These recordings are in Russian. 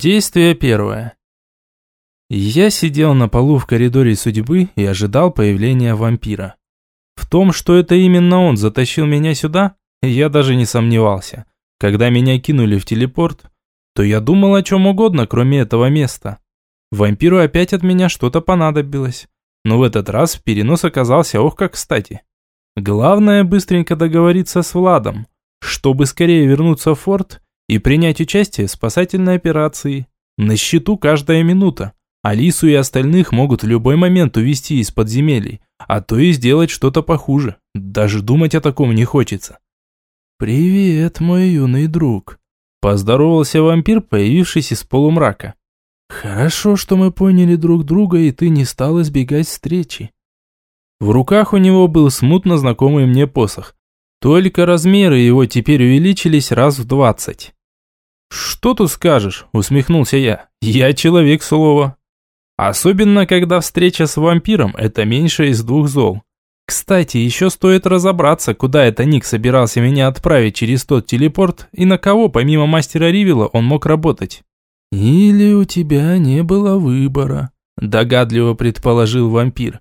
Действие первое. Я сидел на полу в коридоре судьбы и ожидал появления вампира. В том, что это именно он затащил меня сюда, я даже не сомневался. Когда меня кинули в телепорт, то я думал о чем угодно, кроме этого места. Вампиру опять от меня что-то понадобилось. Но в этот раз перенос оказался ох как кстати. Главное быстренько договориться с Владом, чтобы скорее вернуться в форт и принять участие в спасательной операции. На счету каждая минута. Алису и остальных могут в любой момент увести из подземелий, а то и сделать что-то похуже. Даже думать о таком не хочется. «Привет, мой юный друг», – поздоровался вампир, появившись из полумрака. «Хорошо, что мы поняли друг друга, и ты не стал избегать встречи». В руках у него был смутно знакомый мне посох. Только размеры его теперь увеличились раз в двадцать. «Что тут скажешь?» – усмехнулся я. «Я человек слова». Особенно, когда встреча с вампиром – это меньше из двух зол. Кстати, еще стоит разобраться, куда это Ник собирался меня отправить через тот телепорт и на кого, помимо мастера Ривила, он мог работать. «Или у тебя не было выбора», – догадливо предположил вампир.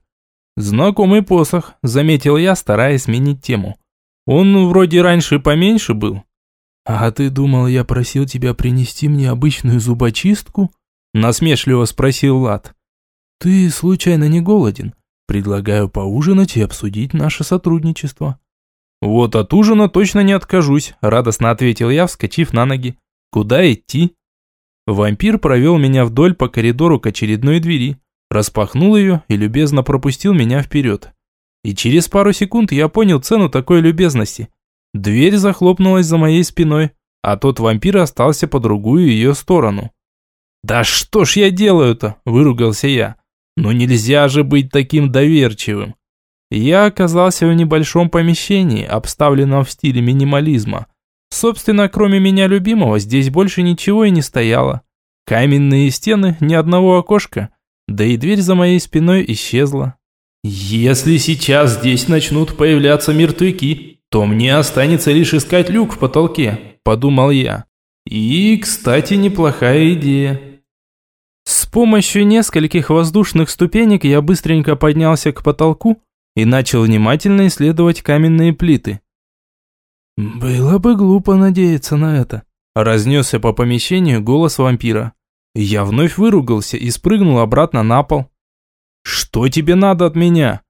«Знакомый посох», – заметил я, стараясь сменить тему. «Он вроде раньше поменьше был, «А ты думал, я просил тебя принести мне обычную зубочистку?» Насмешливо спросил Лад. «Ты случайно не голоден? Предлагаю поужинать и обсудить наше сотрудничество». «Вот от ужина точно не откажусь», – радостно ответил я, вскочив на ноги. «Куда идти?» Вампир провел меня вдоль по коридору к очередной двери, распахнул ее и любезно пропустил меня вперед. И через пару секунд я понял цену такой любезности. Дверь захлопнулась за моей спиной, а тот вампир остался по другую ее сторону. «Да что ж я делаю-то?» – выругался я. «Ну нельзя же быть таким доверчивым!» Я оказался в небольшом помещении, обставленном в стиле минимализма. Собственно, кроме меня любимого, здесь больше ничего и не стояло. Каменные стены, ни одного окошка, да и дверь за моей спиной исчезла. «Если сейчас здесь начнут появляться мертвяки, то мне останется лишь искать люк в потолке», – подумал я. И, кстати, неплохая идея. С помощью нескольких воздушных ступенек я быстренько поднялся к потолку и начал внимательно исследовать каменные плиты. «Было бы глупо надеяться на это», – разнесся по помещению голос вампира. Я вновь выругался и спрыгнул обратно на пол. «Что тебе надо от меня?»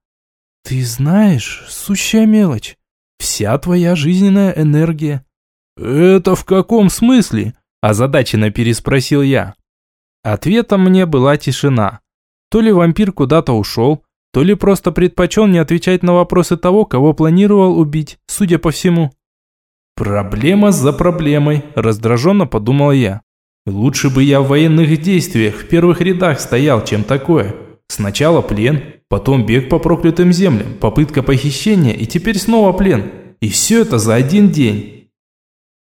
«Ты знаешь, сущая мелочь. Вся твоя жизненная энергия». «Это в каком смысле?» – озадаченно переспросил я. Ответом мне была тишина. То ли вампир куда-то ушел, то ли просто предпочел не отвечать на вопросы того, кого планировал убить, судя по всему. «Проблема за проблемой», – раздраженно подумал я. «Лучше бы я в военных действиях в первых рядах стоял, чем такое. Сначала плен, потом бег по проклятым землям, попытка похищения и теперь снова плен. И все это за один день.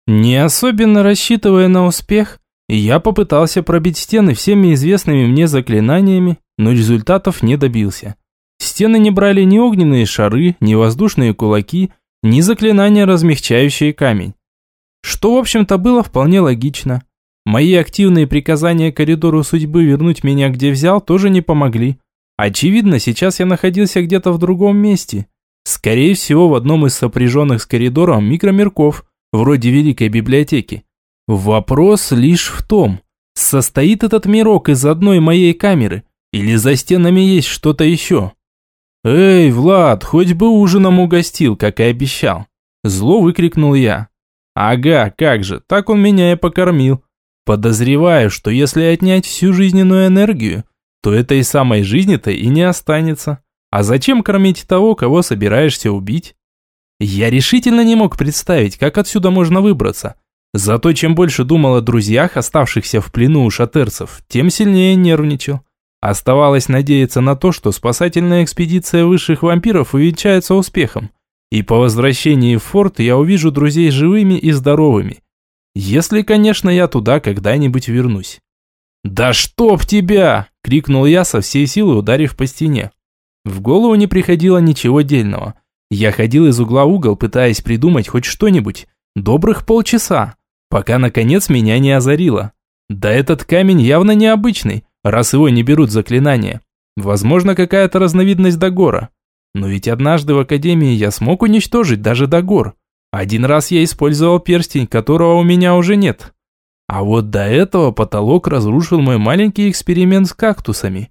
Не особенно рассчитывая на успех, я попытался пробить стены всеми известными мне заклинаниями, но результатов не добился. Стены не брали ни огненные шары, ни воздушные кулаки, ни заклинания, размягчающие камень. Что, в общем-то, было вполне логично. Мои активные приказания коридору судьбы вернуть меня где взял тоже не помогли. Очевидно, сейчас я находился где-то в другом месте. Скорее всего, в одном из сопряженных с коридором микромирков, вроде Великой библиотеки. Вопрос лишь в том, состоит этот мирок из одной моей камеры, или за стенами есть что-то еще. «Эй, Влад, хоть бы ужином угостил, как и обещал!» Зло выкрикнул я. «Ага, как же, так он меня и покормил. Подозреваю, что если отнять всю жизненную энергию, то этой самой жизни-то и не останется. А зачем кормить того, кого собираешься убить? Я решительно не мог представить, как отсюда можно выбраться. Зато чем больше думал о друзьях, оставшихся в плену у шатерцев, тем сильнее нервничал. Оставалось надеяться на то, что спасательная экспедиция высших вампиров увенчается успехом. И по возвращении в форт я увижу друзей живыми и здоровыми. Если, конечно, я туда когда-нибудь вернусь. «Да чтоб тебя!» – крикнул я со всей силы, ударив по стене. В голову не приходило ничего дельного. Я ходил из угла в угол, пытаясь придумать хоть что-нибудь. Добрых полчаса, пока наконец меня не озарило. Да этот камень явно необычный, раз его не берут заклинания. Возможно, какая-то разновидность Дагора. Но ведь однажды в Академии я смог уничтожить даже Дагор. Один раз я использовал перстень, которого у меня уже нет. А вот до этого потолок разрушил мой маленький эксперимент с кактусами.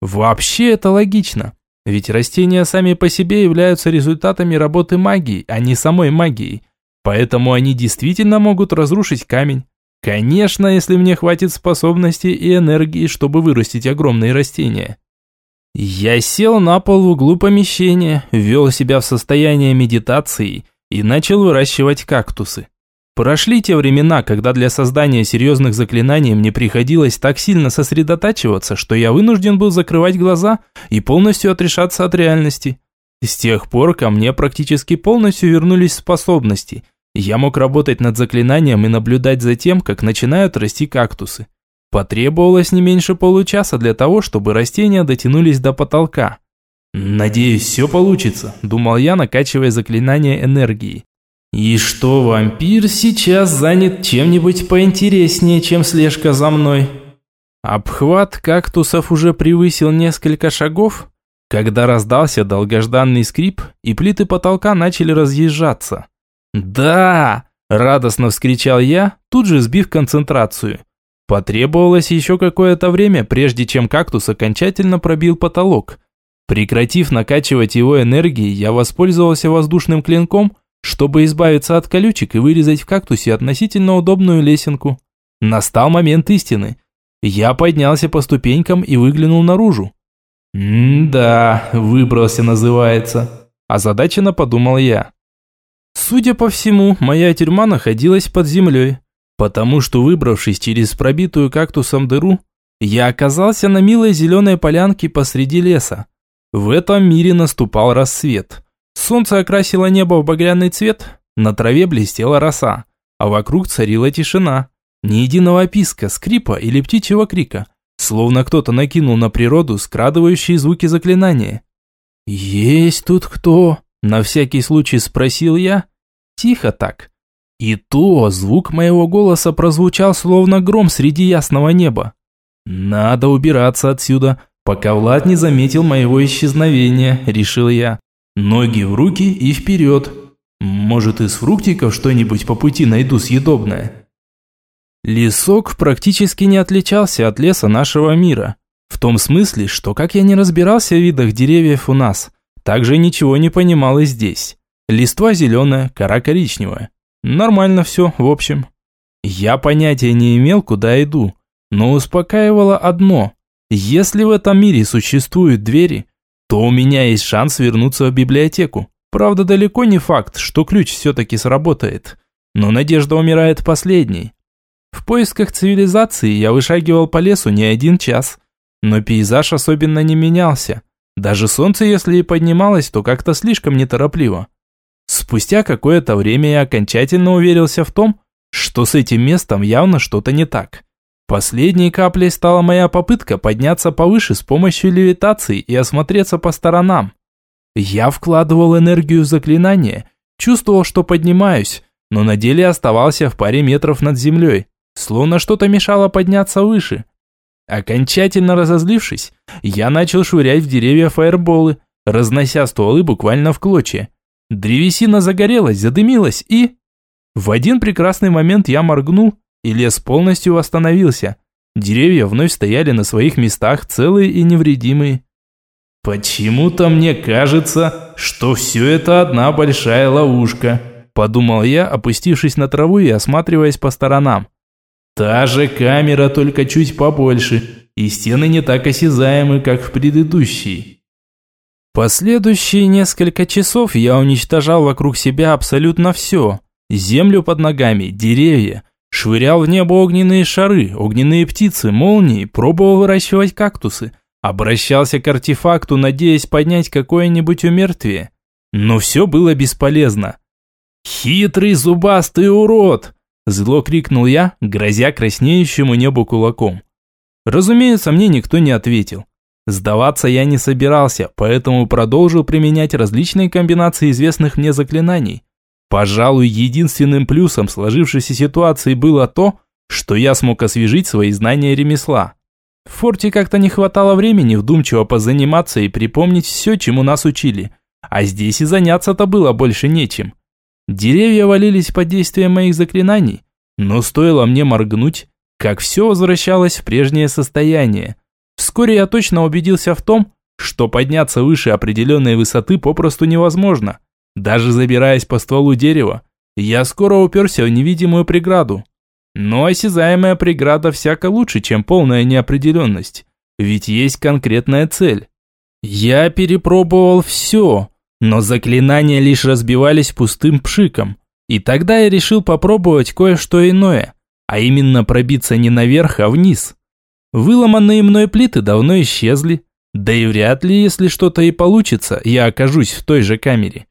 Вообще это логично. Ведь растения сами по себе являются результатами работы магии, а не самой магией. Поэтому они действительно могут разрушить камень. Конечно, если мне хватит способностей и энергии, чтобы вырастить огромные растения. Я сел на пол в углу помещения, ввел себя в состояние медитации и начал выращивать кактусы. Прошли те времена, когда для создания серьезных заклинаний мне приходилось так сильно сосредотачиваться, что я вынужден был закрывать глаза и полностью отрешаться от реальности. С тех пор ко мне практически полностью вернулись способности. Я мог работать над заклинанием и наблюдать за тем, как начинают расти кактусы. Потребовалось не меньше получаса для того, чтобы растения дотянулись до потолка. «Надеюсь, все получится», – думал я, накачивая заклинание энергией. «И что вампир сейчас занят чем-нибудь поинтереснее, чем слежка за мной?» Обхват кактусов уже превысил несколько шагов, когда раздался долгожданный скрип, и плиты потолка начали разъезжаться. «Да!» – радостно вскричал я, тут же сбив концентрацию. Потребовалось еще какое-то время, прежде чем кактус окончательно пробил потолок. Прекратив накачивать его энергией, я воспользовался воздушным клинком, чтобы избавиться от колючек и вырезать в кактусе относительно удобную лесенку. Настал момент истины. Я поднялся по ступенькам и выглянул наружу. «М-да, выбрался называется», – озадаченно подумал я. Судя по всему, моя тюрьма находилась под землей, потому что, выбравшись через пробитую кактусом дыру, я оказался на милой зеленой полянке посреди леса. В этом мире наступал рассвет. Солнце окрасило небо в багряный цвет, на траве блестела роса, а вокруг царила тишина. Ни единого писка, скрипа или птичьего крика, словно кто-то накинул на природу скрадывающие звуки заклинания. «Есть тут кто?» – на всякий случай спросил я. Тихо так. И то звук моего голоса прозвучал словно гром среди ясного неба. «Надо убираться отсюда, пока Влад не заметил моего исчезновения», – решил я. Ноги в руки и вперед. Может, из фруктиков что-нибудь по пути найду съедобное. Лесок практически не отличался от леса нашего мира. В том смысле, что как я не разбирался в видах деревьев у нас, так же ничего не понимал и здесь. Листва зеленая, кора коричневая. Нормально все, в общем. Я понятия не имел, куда иду, но успокаивало одно. Если в этом мире существуют двери, то у меня есть шанс вернуться в библиотеку. Правда, далеко не факт, что ключ все-таки сработает. Но надежда умирает последней. В поисках цивилизации я вышагивал по лесу не один час. Но пейзаж особенно не менялся. Даже солнце, если и поднималось, то как-то слишком неторопливо. Спустя какое-то время я окончательно уверился в том, что с этим местом явно что-то не так. Последней каплей стала моя попытка подняться повыше с помощью левитации и осмотреться по сторонам. Я вкладывал энергию в заклинание, чувствовал, что поднимаюсь, но на деле оставался в паре метров над землей, словно что-то мешало подняться выше. Окончательно разозлившись, я начал швырять в деревья фаерболы, разнося стволы буквально в клочья. Древесина загорелась, задымилась и... В один прекрасный момент я моргнул и лес полностью восстановился. Деревья вновь стояли на своих местах, целые и невредимые. «Почему-то мне кажется, что все это одна большая ловушка», подумал я, опустившись на траву и осматриваясь по сторонам. «Та же камера, только чуть побольше, и стены не так осязаемы, как в предыдущей». Последующие несколько часов я уничтожал вокруг себя абсолютно все. Землю под ногами, деревья, Швырял в небо огненные шары, огненные птицы, молнии, пробовал выращивать кактусы. Обращался к артефакту, надеясь поднять какое-нибудь умертвие. Но все было бесполезно. «Хитрый зубастый урод!» Зло крикнул я, грозя краснеющему небу кулаком. Разумеется, мне никто не ответил. Сдаваться я не собирался, поэтому продолжил применять различные комбинации известных мне заклинаний. Пожалуй, единственным плюсом сложившейся ситуации было то, что я смог освежить свои знания ремесла. В форте как-то не хватало времени вдумчиво позаниматься и припомнить все, чему нас учили. А здесь и заняться-то было больше нечем. Деревья валились под действием моих заклинаний, но стоило мне моргнуть, как все возвращалось в прежнее состояние. Вскоре я точно убедился в том, что подняться выше определенной высоты попросту невозможно. Даже забираясь по стволу дерева, я скоро уперся в невидимую преграду. Но осязаемая преграда всяко лучше, чем полная неопределенность, ведь есть конкретная цель. Я перепробовал все, но заклинания лишь разбивались пустым пшиком. И тогда я решил попробовать кое-что иное, а именно пробиться не наверх, а вниз. Выломанные мной плиты давно исчезли, да и вряд ли, если что-то и получится, я окажусь в той же камере.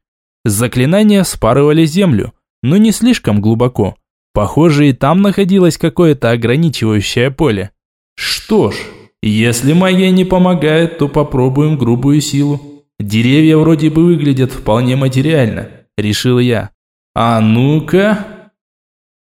Заклинания спарывали землю, но не слишком глубоко. Похоже, и там находилось какое-то ограничивающее поле. Что ж, если магия не помогает, то попробуем грубую силу. Деревья вроде бы выглядят вполне материально, решил я. А ну-ка...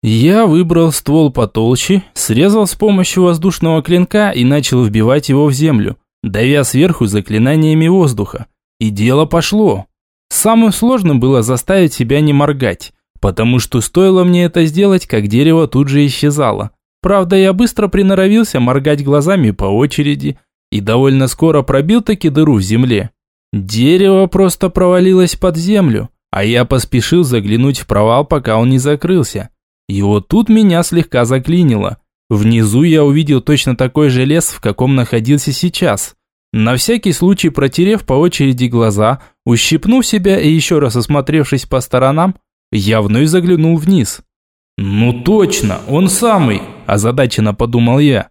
Я выбрал ствол потолще, срезал с помощью воздушного клинка и начал вбивать его в землю, давя сверху заклинаниями воздуха. И дело пошло. Самым сложным было заставить себя не моргать, потому что стоило мне это сделать, как дерево тут же исчезало. Правда, я быстро приноровился моргать глазами по очереди и довольно скоро пробил таки дыру в земле. Дерево просто провалилось под землю, а я поспешил заглянуть в провал, пока он не закрылся. И вот тут меня слегка заклинило. Внизу я увидел точно такой же лес, в каком находился сейчас. На всякий случай протерев по очереди глаза, ущипнув себя и еще раз осмотревшись по сторонам, я вновь заглянул вниз. «Ну точно, он самый!» – озадаченно подумал я.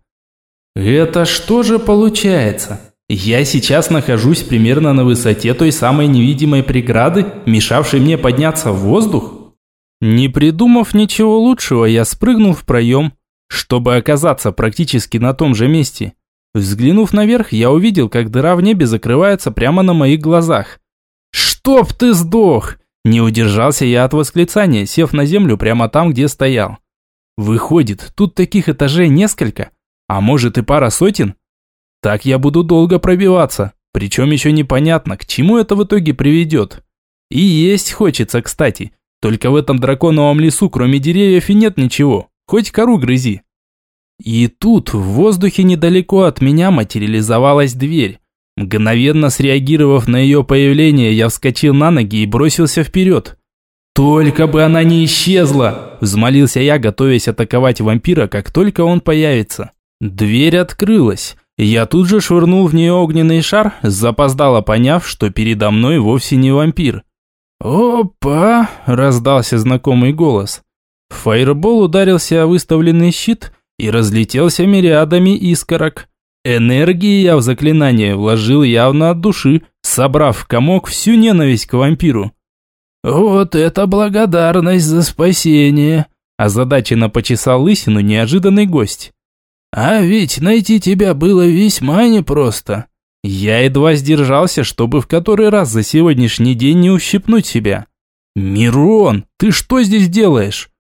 «Это что же получается? Я сейчас нахожусь примерно на высоте той самой невидимой преграды, мешавшей мне подняться в воздух?» Не придумав ничего лучшего, я спрыгнул в проем, чтобы оказаться практически на том же месте. Взглянув наверх, я увидел, как дыра в небе закрывается прямо на моих глазах. «Чтоб ты сдох!» Не удержался я от восклицания, сев на землю прямо там, где стоял. Выходит, тут таких этажей несколько, а может и пара сотен? Так я буду долго пробиваться, причем еще непонятно, к чему это в итоге приведет. И есть хочется, кстати, только в этом драконовом лесу кроме деревьев и нет ничего, хоть кору грызи. И тут в воздухе недалеко от меня материализовалась дверь, Мгновенно среагировав на ее появление, я вскочил на ноги и бросился вперед. «Только бы она не исчезла!» – взмолился я, готовясь атаковать вампира, как только он появится. Дверь открылась. Я тут же швырнул в нее огненный шар, запоздало поняв, что передо мной вовсе не вампир. «Опа!» – раздался знакомый голос. Фаербол ударился о выставленный щит и разлетелся мириадами искорок. Энергии я в заклинание вложил явно от души, собрав в комок всю ненависть к вампиру. «Вот это благодарность за спасение!» Озадаченно почесал лысину неожиданный гость. «А ведь найти тебя было весьма непросто. Я едва сдержался, чтобы в который раз за сегодняшний день не ущипнуть себя. Мирон, ты что здесь делаешь?»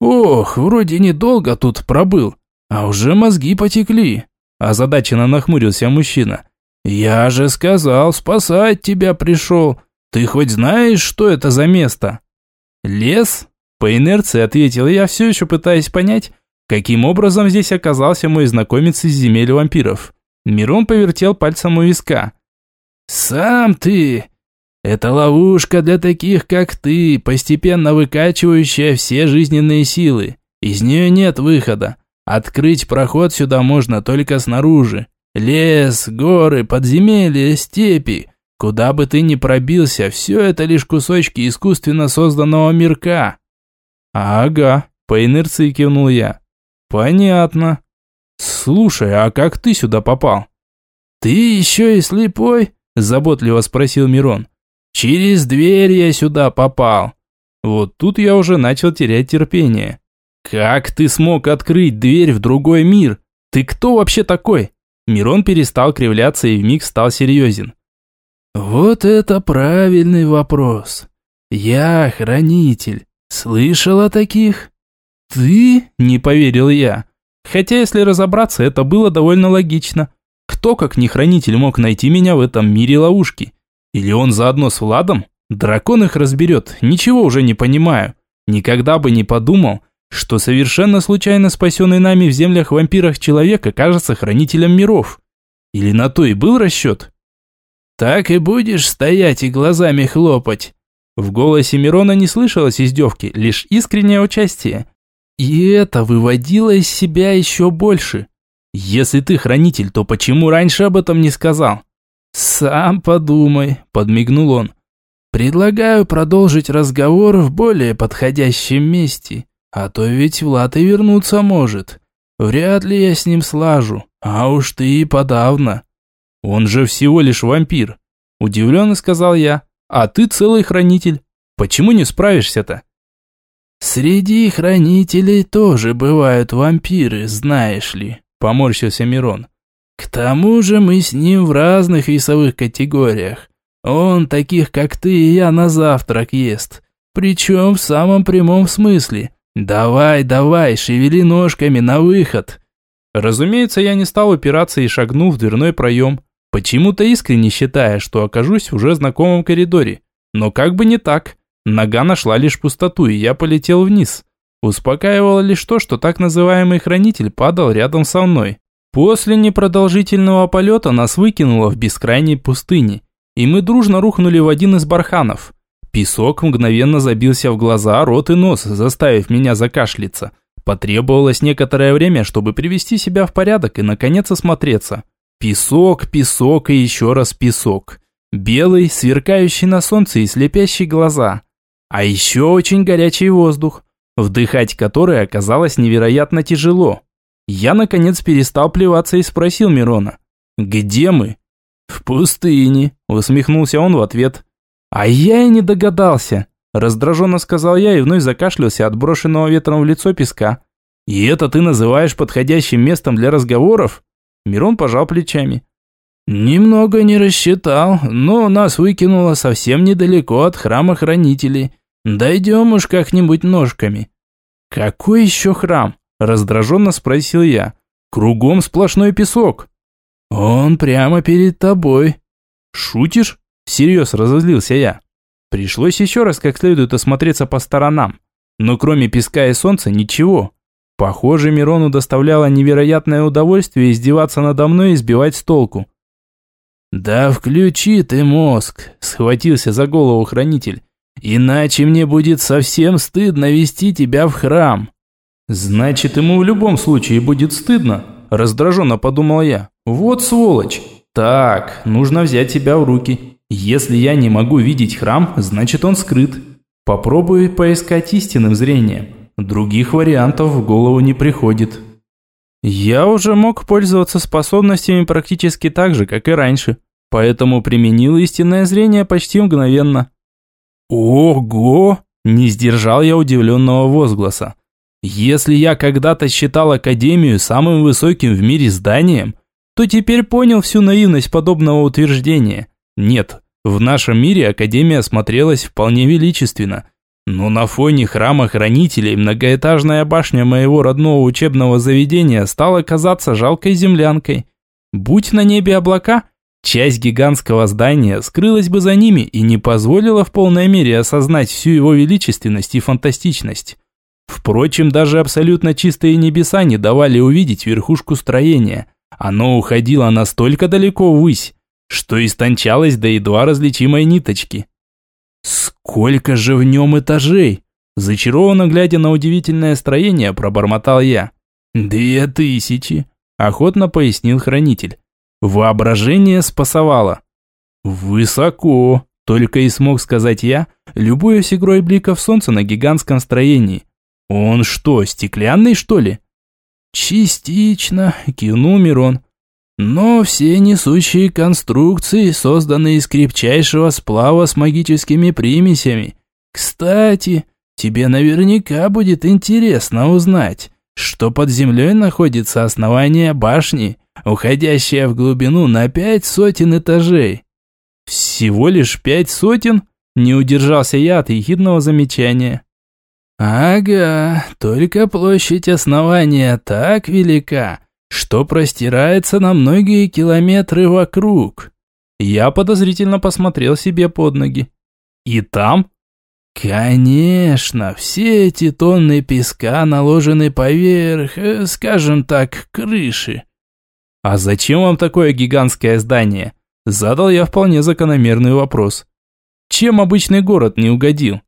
«Ох, вроде недолго тут пробыл, а уже мозги потекли. Озадаченно нахмурился мужчина. «Я же сказал, спасать тебя пришел. Ты хоть знаешь, что это за место?» «Лес?» По инерции ответил я, все еще пытаясь понять, каким образом здесь оказался мой знакомец из земель вампиров. Мирон повертел пальцем у виска. «Сам ты! Это ловушка для таких, как ты, постепенно выкачивающая все жизненные силы. Из нее нет выхода. Открыть проход сюда можно только снаружи. Лес, горы, подземелья, степи. Куда бы ты ни пробился, все это лишь кусочки искусственно созданного мирка. Ага, по инерции кивнул я. Понятно. Слушай, а как ты сюда попал? Ты еще и слепой? Заботливо спросил Мирон. Через дверь я сюда попал. Вот тут я уже начал терять терпение. «Как ты смог открыть дверь в другой мир? Ты кто вообще такой?» Мирон перестал кривляться и вмиг стал серьезен. «Вот это правильный вопрос. Я хранитель. Слышал о таких?» «Ты?» – не поверил я. Хотя, если разобраться, это было довольно логично. Кто, как не хранитель, мог найти меня в этом мире ловушки? Или он заодно с Владом? Дракон их разберет, ничего уже не понимаю. Никогда бы не подумал, что совершенно случайно спасенный нами в землях вампирах человек окажется хранителем миров. Или на то и был расчет? «Так и будешь стоять и глазами хлопать». В голосе Мирона не слышалось издевки, лишь искреннее участие. И это выводило из себя еще больше. Если ты хранитель, то почему раньше об этом не сказал? Сам подумай, подмигнул он. Предлагаю продолжить разговор в более подходящем месте, а то ведь Влад и вернуться может. Вряд ли я с ним слажу, а уж ты и подавно. Он же всего лишь вампир, удивленно сказал я. А ты целый хранитель. Почему не справишься-то? Среди хранителей тоже бывают вампиры, знаешь ли поморщился Мирон. К тому же мы с ним в разных весовых категориях. Он таких, как ты и я, на завтрак ест. Причем в самом прямом смысле. Давай, давай, шевели ножками на выход. Разумеется, я не стал упираться и шагнул в дверной проем, почему-то искренне считая, что окажусь в уже знакомом коридоре. Но как бы не так. Нога нашла лишь пустоту, и я полетел вниз. Успокаивало лишь то, что так называемый хранитель падал рядом со мной. После непродолжительного полета нас выкинуло в бескрайней пустыне, и мы дружно рухнули в один из барханов. Песок мгновенно забился в глаза, рот и нос, заставив меня закашляться. Потребовалось некоторое время, чтобы привести себя в порядок и наконец осмотреться. Песок, песок и еще раз песок. Белый, сверкающий на солнце и слепящий глаза. А еще очень горячий воздух вдыхать который оказалось невероятно тяжело. Я, наконец, перестал плеваться и спросил Мирона. «Где мы?» «В пустыне», – усмехнулся он в ответ. «А я и не догадался», – раздраженно сказал я и вновь закашлялся от брошенного ветром в лицо песка. «И это ты называешь подходящим местом для разговоров?» Мирон пожал плечами. «Немного не рассчитал, но нас выкинуло совсем недалеко от храма хранителей. Дойдем уж как-нибудь ножками». «Какой еще храм?» – раздраженно спросил я. «Кругом сплошной песок». «Он прямо перед тобой». «Шутишь?» – всерьез разозлился я. Пришлось еще раз как следует осмотреться по сторонам. Но кроме песка и солнца ничего. Похоже, Мирону доставляло невероятное удовольствие издеваться надо мной и сбивать с толку. «Да включи ты мозг!» – схватился за голову хранитель. Иначе мне будет совсем стыдно вести тебя в храм. Значит, ему в любом случае будет стыдно, раздраженно подумал я. Вот сволочь. Так, нужно взять себя в руки. Если я не могу видеть храм, значит он скрыт. Попробую поискать истинным зрением. Других вариантов в голову не приходит. Я уже мог пользоваться способностями практически так же, как и раньше, поэтому применил истинное зрение почти мгновенно. Ого! Не сдержал я удивленного возгласа. Если я когда-то считал Академию самым высоким в мире зданием, то теперь понял всю наивность подобного утверждения. Нет, в нашем мире Академия смотрелась вполне величественно. Но на фоне храма хранителей многоэтажная башня моего родного учебного заведения стала казаться жалкой землянкой. Будь на небе облака, Часть гигантского здания скрылась бы за ними и не позволила в полной мере осознать всю его величественность и фантастичность. Впрочем, даже абсолютно чистые небеса не давали увидеть верхушку строения. Оно уходило настолько далеко ввысь, что истончалось до едва различимой ниточки. «Сколько же в нем этажей?» Зачарованно глядя на удивительное строение, пробормотал я. «Две тысячи», – охотно пояснил хранитель. Воображение спасовало. «Высоко», – только и смог сказать я, любуясь игрой бликов солнца на гигантском строении. «Он что, стеклянный, что ли?» «Частично», – кивнул Мирон. «Но все несущие конструкции созданы из крепчайшего сплава с магическими примесями. Кстати, тебе наверняка будет интересно узнать, что под землей находится основание башни, уходящее в глубину на пять сотен этажей. Всего лишь пять сотен? Не удержался я от ехидного замечания. Ага, только площадь основания так велика, что простирается на многие километры вокруг. Я подозрительно посмотрел себе под ноги. И там? Конечно, все эти тонны песка наложены поверх, э, скажем так, крыши. А зачем вам такое гигантское здание? Задал я вполне закономерный вопрос. Чем обычный город не угодил?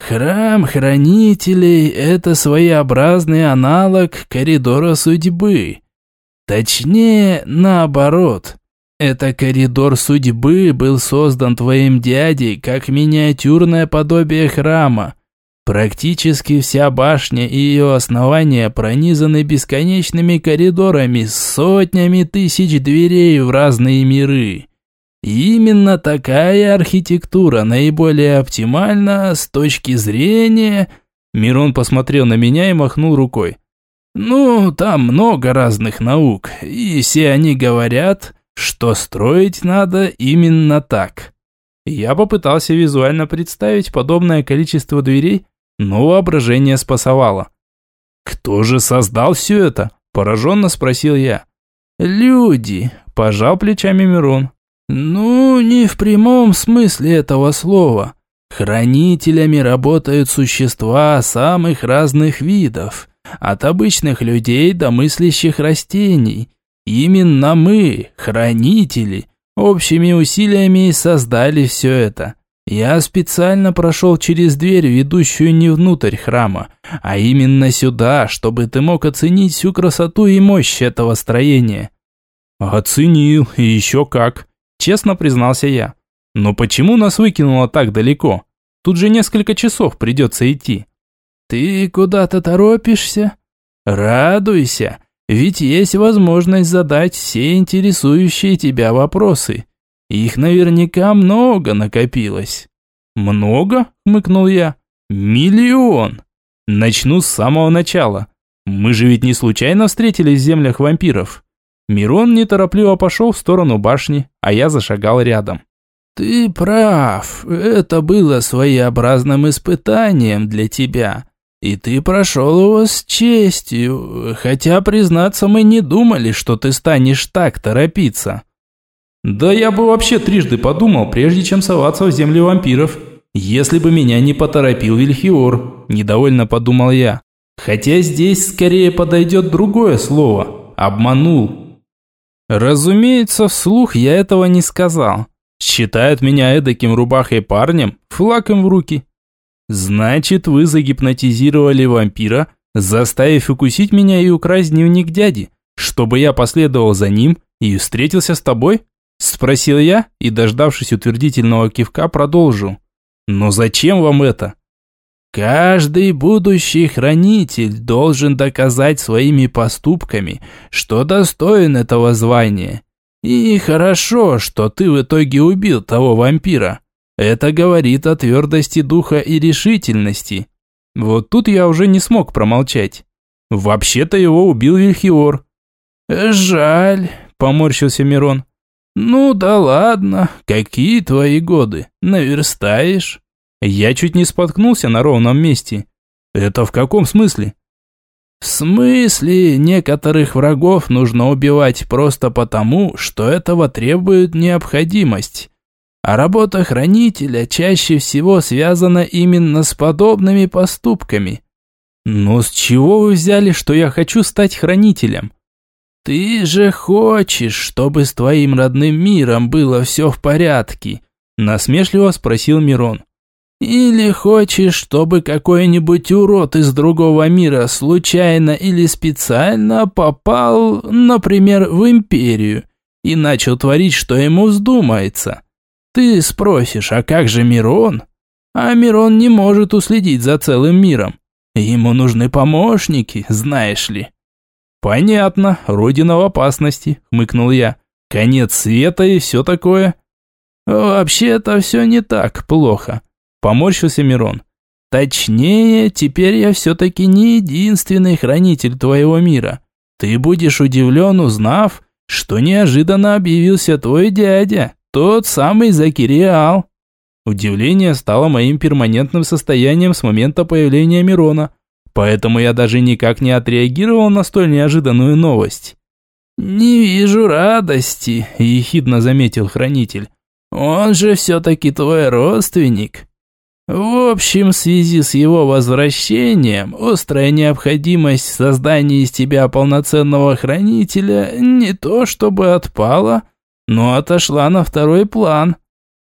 Храм хранителей – это своеобразный аналог коридора судьбы. Точнее, наоборот. Это коридор судьбы был создан твоим дядей как миниатюрное подобие храма. Практически вся башня и ее основания пронизаны бесконечными коридорами с сотнями тысяч дверей в разные миры. Именно такая архитектура наиболее оптимальна с точки зрения... Мирон посмотрел на меня и махнул рукой. Ну, там много разных наук, и все они говорят, что строить надо именно так. Я попытался визуально представить подобное количество дверей, но воображение спасовало. «Кто же создал все это?» – пораженно спросил я. «Люди», – пожал плечами Мирон. Ну, не в прямом смысле этого слова. Хранителями работают существа самых разных видов, от обычных людей до мыслящих растений. Именно мы, хранители, общими усилиями создали все это. Я специально прошел через дверь, ведущую не внутрь храма, а именно сюда, чтобы ты мог оценить всю красоту и мощь этого строения. Оценил, и еще как. Честно признался я. Но почему нас выкинуло так далеко? Тут же несколько часов придется идти. Ты куда-то торопишься? Радуйся, ведь есть возможность задать все интересующие тебя вопросы. Их наверняка много накопилось. Много? хмыкнул я. Миллион. Начну с самого начала. Мы же ведь не случайно встретились в землях вампиров. Мирон неторопливо пошел в сторону башни, а я зашагал рядом. «Ты прав, это было своеобразным испытанием для тебя, и ты прошел его с честью, хотя, признаться, мы не думали, что ты станешь так торопиться». «Да я бы вообще трижды подумал, прежде чем соваться в земли вампиров, если бы меня не поторопил Вильхиор», – недовольно подумал я. «Хотя здесь скорее подойдет другое слово – обманул». Разумеется, вслух я этого не сказал. Считают меня эдаким рубахой парнем, флаком в руки. Значит, вы загипнотизировали вампира, заставив укусить меня и украсть дневник дяди, чтобы я последовал за ним и встретился с тобой? Спросил я и, дождавшись утвердительного кивка, продолжил. Но зачем вам это? Каждый будущий хранитель должен доказать своими поступками, что достоин этого звания. И хорошо, что ты в итоге убил того вампира. Это говорит о твердости духа и решительности. Вот тут я уже не смог промолчать. Вообще-то его убил Вильхиор. Жаль, поморщился Мирон. Ну да ладно, какие твои годы, наверстаешь. Я чуть не споткнулся на ровном месте. Это в каком смысле? В смысле, некоторых врагов нужно убивать просто потому, что этого требует необходимость. А работа хранителя чаще всего связана именно с подобными поступками. Но с чего вы взяли, что я хочу стать хранителем? Ты же хочешь, чтобы с твоим родным миром было все в порядке? Насмешливо спросил Мирон. Или хочешь, чтобы какой-нибудь урод из другого мира случайно или специально попал, например, в империю и начал творить, что ему вздумается? Ты спросишь, а как же Мирон? А Мирон не может уследить за целым миром. Ему нужны помощники, знаешь ли. Понятно, родина в опасности, хмыкнул я. Конец света и все такое. Вообще-то все не так плохо. Поморщился Мирон. Точнее, теперь я все-таки не единственный хранитель твоего мира. Ты будешь удивлен, узнав, что неожиданно объявился твой дядя, тот самый Закириал. Удивление стало моим перманентным состоянием с момента появления Мирона, поэтому я даже никак не отреагировал на столь неожиданную новость. «Не вижу радости», – ехидно заметил хранитель. «Он же все-таки твой родственник». В общем, в связи с его возвращением, острая необходимость в создании из тебя полноценного хранителя не то чтобы отпала, но отошла на второй план.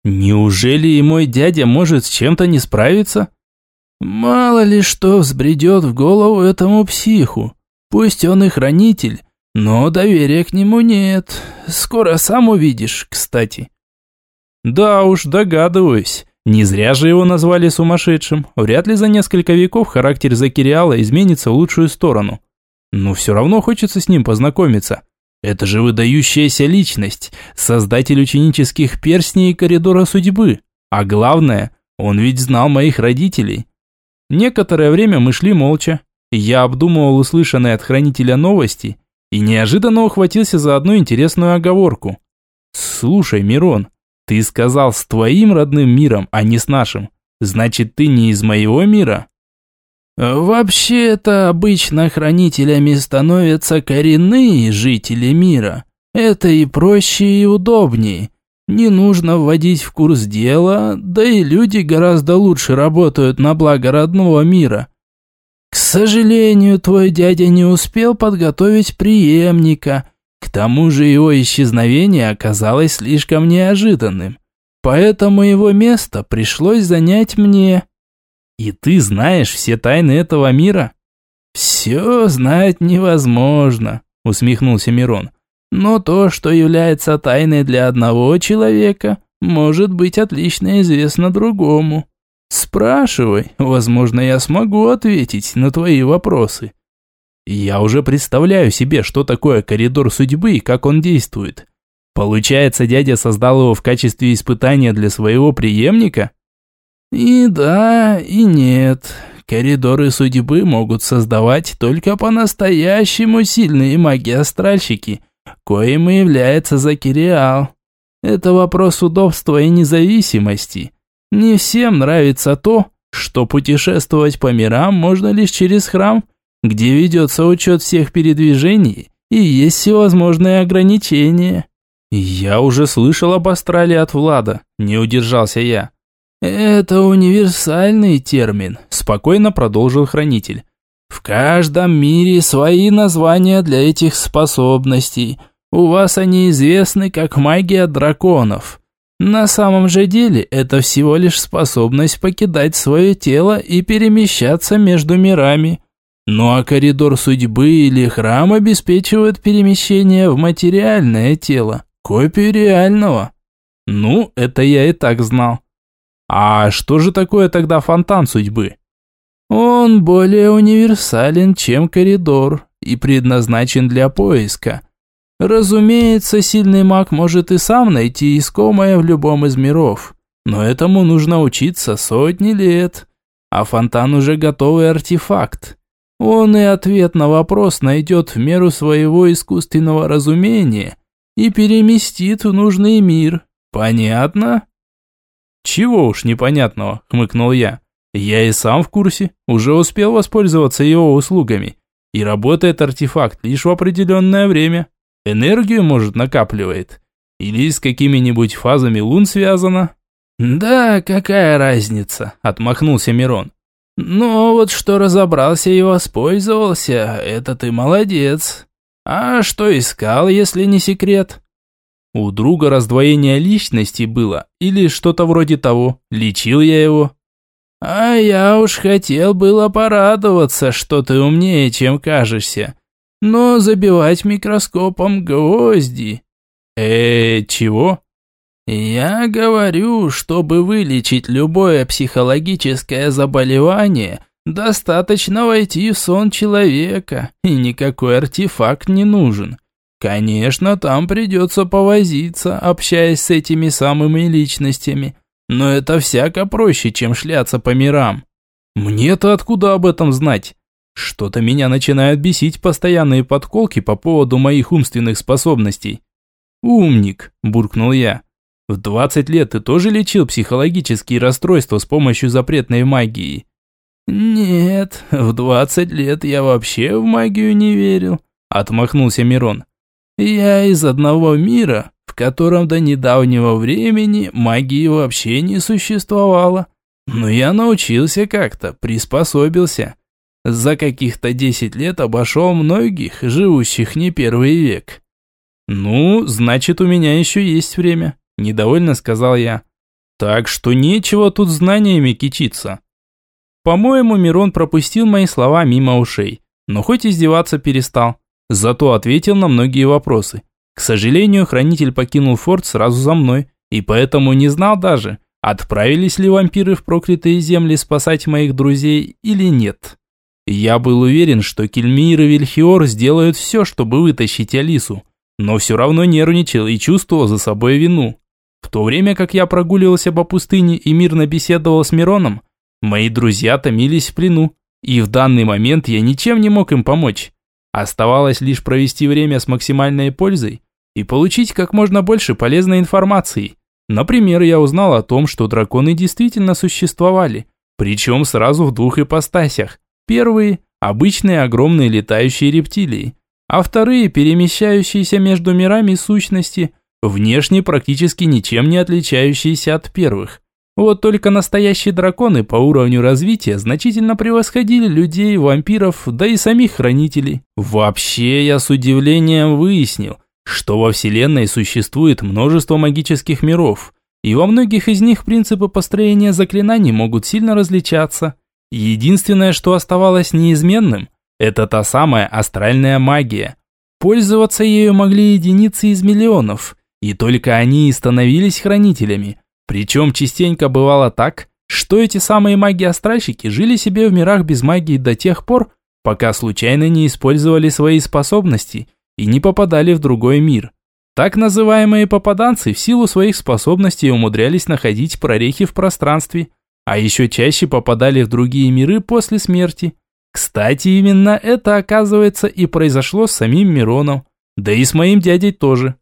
Неужели и мой дядя может с чем-то не справиться? Мало ли что взбредет в голову этому психу. Пусть он и хранитель, но доверия к нему нет. Скоро сам увидишь, кстати. Да уж, догадываюсь. Не зря же его назвали сумасшедшим. Вряд ли за несколько веков характер Закириала изменится в лучшую сторону. Но все равно хочется с ним познакомиться. Это же выдающаяся личность, создатель ученических перстней и коридора судьбы. А главное, он ведь знал моих родителей. Некоторое время мы шли молча. Я обдумывал услышанные от хранителя новости и неожиданно ухватился за одну интересную оговорку. «Слушай, Мирон, ты сказал с твоим родным миром, а не с нашим. Значит, ты не из моего мира?» «Вообще-то обычно хранителями становятся коренные жители мира. Это и проще, и удобнее. Не нужно вводить в курс дела, да и люди гораздо лучше работают на благо родного мира. К сожалению, твой дядя не успел подготовить преемника, к тому же его исчезновение оказалось слишком неожиданным, поэтому его место пришлось занять мне. И ты знаешь все тайны этого мира? Все знать невозможно, усмехнулся Мирон. Но то, что является тайной для одного человека, может быть отлично известно другому. Спрашивай, возможно, я смогу ответить на твои вопросы. Я уже представляю себе, что такое коридор судьбы и как он действует. Получается, дядя создал его в качестве испытания для своего преемника? И да, и нет. Коридоры судьбы могут создавать только по-настоящему сильные маги-астральщики, коим и является Закириал. Это вопрос удобства и независимости. Не всем нравится то, что путешествовать по мирам можно лишь через храм – где ведется учет всех передвижений и есть всевозможные ограничения. Я уже слышал об астрале от Влада, не удержался я. Это универсальный термин, спокойно продолжил хранитель. В каждом мире свои названия для этих способностей. У вас они известны как магия драконов. На самом же деле это всего лишь способность покидать свое тело и перемещаться между мирами. Ну а коридор судьбы или храм обеспечивает перемещение в материальное тело, копию реального. Ну, это я и так знал. А что же такое тогда фонтан судьбы? Он более универсален, чем коридор, и предназначен для поиска. Разумеется, сильный маг может и сам найти искомое в любом из миров, но этому нужно учиться сотни лет. А фонтан уже готовый артефакт. Он и ответ на вопрос найдет в меру своего искусственного разумения и переместит в нужный мир. Понятно? Чего уж непонятного, хмыкнул я. Я и сам в курсе, уже успел воспользоваться его услугами. И работает артефакт лишь в определенное время. Энергию, может, накапливает. Или с какими-нибудь фазами лун связано. Да, какая разница, отмахнулся Мирон. Но вот что разобрался и воспользовался, это ты молодец. А что искал, если не секрет? У друга раздвоение личности было, или что-то вроде того. Лечил я его. А я уж хотел было порадоваться, что ты умнее, чем кажешься. Но забивать микроскопом гвозди. Э, чего? Я говорю, чтобы вылечить любое психологическое заболевание, достаточно войти в сон человека, и никакой артефакт не нужен. Конечно, там придется повозиться, общаясь с этими самыми личностями, но это всяко проще, чем шляться по мирам. Мне-то откуда об этом знать? Что-то меня начинают бесить постоянные подколки по поводу моих умственных способностей. «Умник», – буркнул я. В 20 лет ты тоже лечил психологические расстройства с помощью запретной магии? Нет, в 20 лет я вообще в магию не верил, отмахнулся Мирон. Я из одного мира, в котором до недавнего времени магии вообще не существовало. Но я научился как-то, приспособился. За каких-то 10 лет обошел многих, живущих не первый век. Ну, значит, у меня еще есть время, недовольно сказал я. Так что нечего тут знаниями кичиться. По-моему, Мирон пропустил мои слова мимо ушей, но хоть издеваться перестал. Зато ответил на многие вопросы. К сожалению, хранитель покинул форт сразу за мной, и поэтому не знал даже, отправились ли вампиры в проклятые земли спасать моих друзей или нет. Я был уверен, что Кельмир и Вильхиор сделают все, чтобы вытащить Алису, но все равно нервничал и чувствовал за собой вину. В то время как я прогуливался по пустыне и мирно беседовал с Мироном, мои друзья томились в плену, и в данный момент я ничем не мог им помочь. Оставалось лишь провести время с максимальной пользой и получить как можно больше полезной информации. Например, я узнал о том, что драконы действительно существовали, причем сразу в двух ипостасях. Первые – обычные огромные летающие рептилии, а вторые – перемещающиеся между мирами сущности, внешне практически ничем не отличающиеся от первых. Вот только настоящие драконы по уровню развития значительно превосходили людей, вампиров, да и самих хранителей. Вообще, я с удивлением выяснил, что во Вселенной существует множество магических миров, и во многих из них принципы построения заклинаний могут сильно различаться. Единственное, что оставалось неизменным, это та самая астральная магия. Пользоваться ею могли единицы из миллионов, и только они и становились хранителями. Причем частенько бывало так, что эти самые маги-астральщики жили себе в мирах без магии до тех пор, пока случайно не использовали свои способности и не попадали в другой мир. Так называемые попаданцы в силу своих способностей умудрялись находить прорехи в пространстве, а еще чаще попадали в другие миры после смерти. Кстати, именно это, оказывается, и произошло с самим Мироном, да и с моим дядей тоже.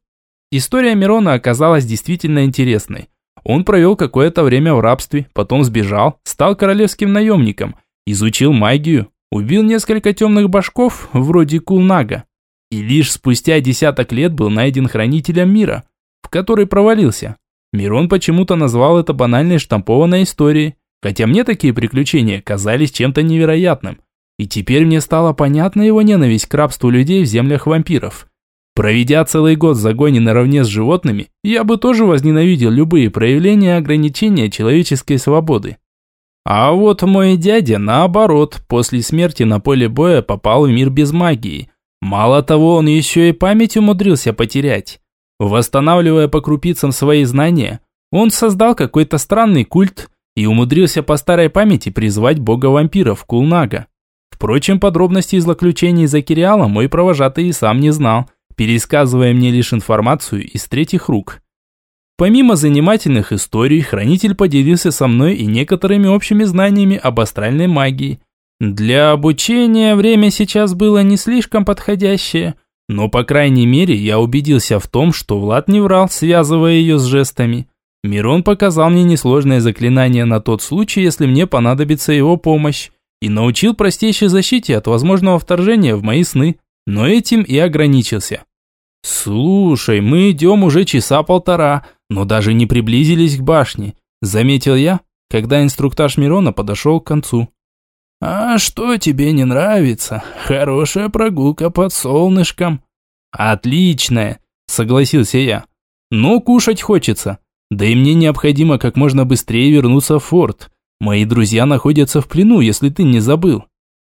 История Мирона оказалась действительно интересной. Он провел какое-то время в рабстве, потом сбежал, стал королевским наемником, изучил магию, убил несколько темных башков, вроде Кулнага, и лишь спустя десяток лет был найден хранителем мира, в который провалился. Мирон почему-то назвал это банальной штампованной историей, хотя мне такие приключения казались чем-то невероятным. И теперь мне стало понятна его ненависть к рабству людей в землях вампиров. Проведя целый год в загоне наравне с животными, я бы тоже возненавидел любые проявления ограничения человеческой свободы. А вот мой дядя, наоборот, после смерти на поле боя попал в мир без магии. Мало того, он еще и память умудрился потерять. Восстанавливая по крупицам свои знания, он создал какой-то странный культ и умудрился по старой памяти призвать бога вампиров Кулнага. Впрочем, подробностей злоключений за Кириала мой провожатый и сам не знал, пересказывая мне лишь информацию из третьих рук. Помимо занимательных историй, хранитель поделился со мной и некоторыми общими знаниями об астральной магии. Для обучения время сейчас было не слишком подходящее – но, по крайней мере, я убедился в том, что Влад не врал, связывая ее с жестами. Мирон показал мне несложное заклинание на тот случай, если мне понадобится его помощь, и научил простейшей защите от возможного вторжения в мои сны, но этим и ограничился. «Слушай, мы идем уже часа полтора, но даже не приблизились к башне», заметил я, когда инструктаж Мирона подошел к концу. «А что тебе не нравится? Хорошая прогулка под солнышком». «Отличная», – согласился я. «Но кушать хочется. Да и мне необходимо как можно быстрее вернуться в форт. Мои друзья находятся в плену, если ты не забыл».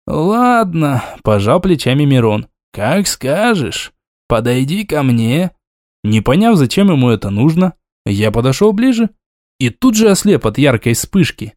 «Ладно», – пожал плечами Мирон. «Как скажешь. Подойди ко мне». Не поняв, зачем ему это нужно, я подошел ближе и тут же ослеп от яркой вспышки.